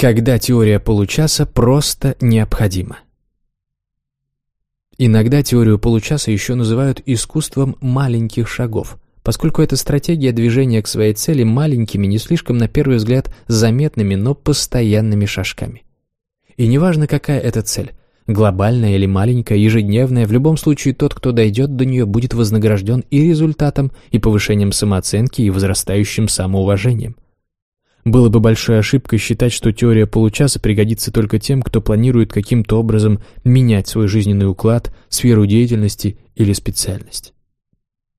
Когда теория получаса просто необходима. Иногда теорию получаса еще называют искусством маленьких шагов, поскольку это стратегия движения к своей цели маленькими, не слишком на первый взгляд заметными, но постоянными шажками. И неважно, какая это цель, глобальная или маленькая, ежедневная, в любом случае тот, кто дойдет до нее, будет вознагражден и результатом, и повышением самооценки, и возрастающим самоуважением. Было бы большой ошибкой считать, что теория получаса пригодится только тем, кто планирует каким-то образом менять свой жизненный уклад, сферу деятельности или специальность.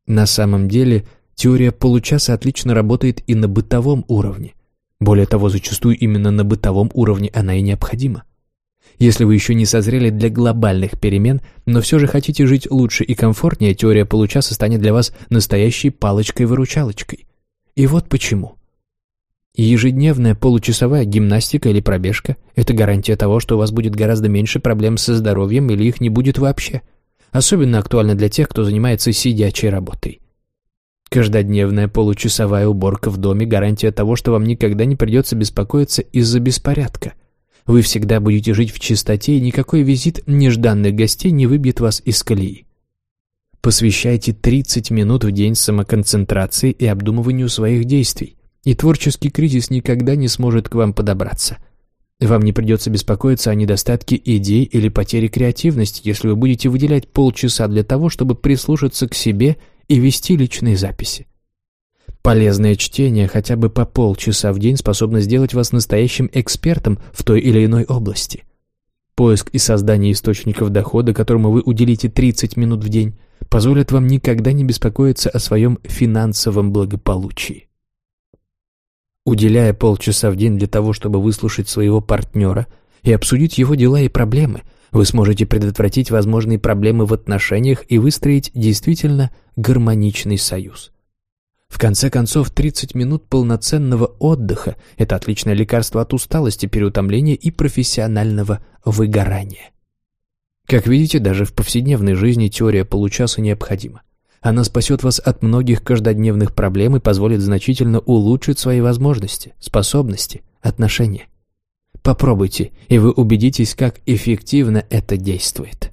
На самом деле, теория получаса отлично работает и на бытовом уровне. Более того, зачастую именно на бытовом уровне она и необходима. Если вы еще не созрели для глобальных перемен, но все же хотите жить лучше и комфортнее, теория получаса станет для вас настоящей палочкой-выручалочкой. И вот почему. Ежедневная получасовая гимнастика или пробежка – это гарантия того, что у вас будет гораздо меньше проблем со здоровьем или их не будет вообще. Особенно актуально для тех, кто занимается сидячей работой. Каждодневная получасовая уборка в доме – гарантия того, что вам никогда не придется беспокоиться из-за беспорядка. Вы всегда будете жить в чистоте, и никакой визит нежданных гостей не выбьет вас из колеи. Посвящайте 30 минут в день самоконцентрации и обдумыванию своих действий и творческий кризис никогда не сможет к вам подобраться. Вам не придется беспокоиться о недостатке идей или потере креативности, если вы будете выделять полчаса для того, чтобы прислушаться к себе и вести личные записи. Полезное чтение хотя бы по полчаса в день способно сделать вас настоящим экспертом в той или иной области. Поиск и создание источников дохода, которому вы уделите 30 минут в день, позволят вам никогда не беспокоиться о своем финансовом благополучии. Уделяя полчаса в день для того, чтобы выслушать своего партнера и обсудить его дела и проблемы, вы сможете предотвратить возможные проблемы в отношениях и выстроить действительно гармоничный союз. В конце концов, 30 минут полноценного отдыха – это отличное лекарство от усталости, переутомления и профессионального выгорания. Как видите, даже в повседневной жизни теория получаса необходима. Она спасет вас от многих каждодневных проблем и позволит значительно улучшить свои возможности, способности, отношения. Попробуйте, и вы убедитесь, как эффективно это действует.